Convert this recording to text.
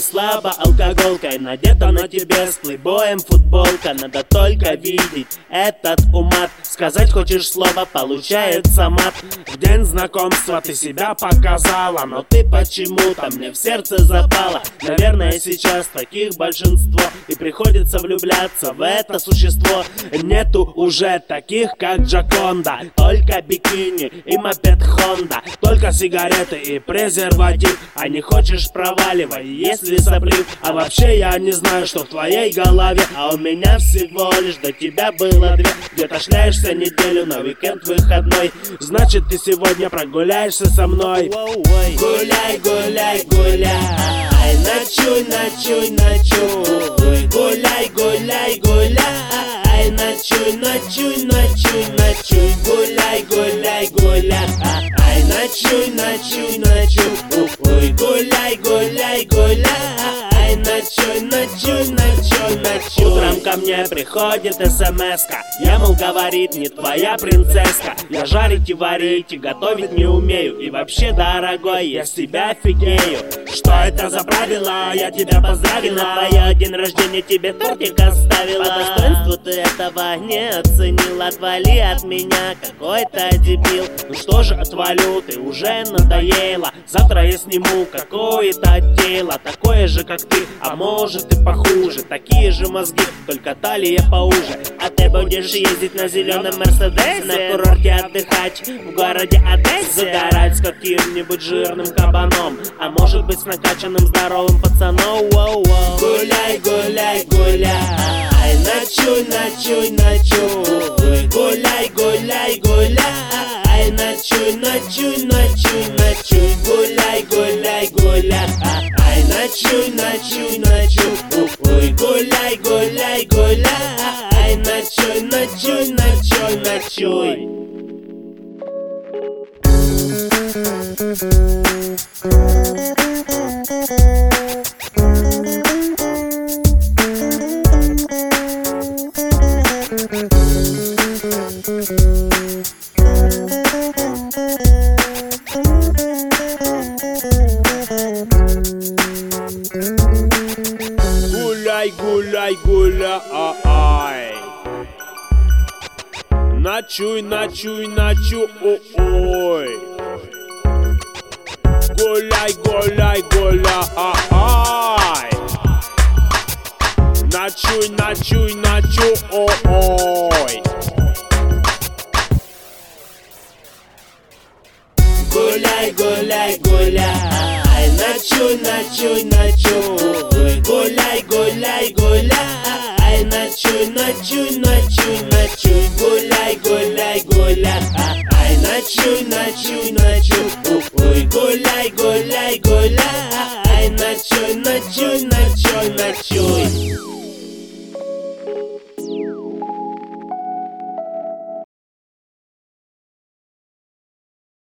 слабо алкоголкой. Надета на тебе с плейбоем футболка. Надо только видеть этот умат. Сказать хочешь слово, получается мат. В день знакомства ты себя показала Но ты почему-то мне в сердце запала. Наверное сейчас таких большинство И приходится влюбляться в это существо. Нету уже таких как Джаконда. Только бикини и мопед Хонда. Только сигареты и презерватив. А не хочешь проваливай, если соплив А вообще я не знаю, что в твоей голове А у меня всего лишь до тебя было две. Где-то шляешься неделю на уикенд выходной. Значит ты сегодня прогуляешься со мной. Гуляй, гуляй, гуляй. Ночуй, ночуй, ночуй. Гуляй, гуляй, гуляй. Ночуй, ночуй, ночуй, ночуй. Гуляй, гуляй, гуляй. Ночуй, ночуй, ночуй гуляй, гуляй Ночуй, ночуй, ночуй, ночуй. Утром ко мне приходит смс -ка. Я, мол, говорит, не твоя принцесска. Я жарить и варить и готовить не умею. И вообще, дорогой, я с тебя офигею. Что это за правила? Я тебя поздравила. Твое день рождения тебе тортик оставила. По достоинству ты этого не оценил Отвали от меня, какой-то дебил. Ну что же, отвалю, ты уже надоела. Завтра я сниму какое-то тело Такое же, как ты, а может и похуже. Такие же мозги, только талия поуже. А ты будешь ездить на зеленом Мерседесе На курорте отдыхать в городе Одессе. Загорать с каким-нибудь жирным кабаном А может быть с накачанным здоровым пацаном. Воу-воу. Гуляй, гуляй, гуляй. Ночуй, ночуй, ночуй. Гуляй, гуляй, гуляй. Ночуй, ночуй, ночуй, ночуй. Гуляй, гуляй, гуляй Ночуй, ночуй, ночуй Ой, гуляй, гуляй, гуляй Ночуй, ночуй, ночуй, ночуй Гуляй, Ночуй, ночуй, ночуй. Ой. Гуляй, гуляй, гуляй. Ночуй, ночуй, ночуй. Ой. Гуляй, гуляй, гуляй ночуй, ночуй, ночуй, ночуй, гуляй, гуляй, гуляй. Ай, ночуй, ночуй, ночуй, ой, гуляй, гуляй, гуляй. Ай, ночуй, ночуй, ночуй, ночуй.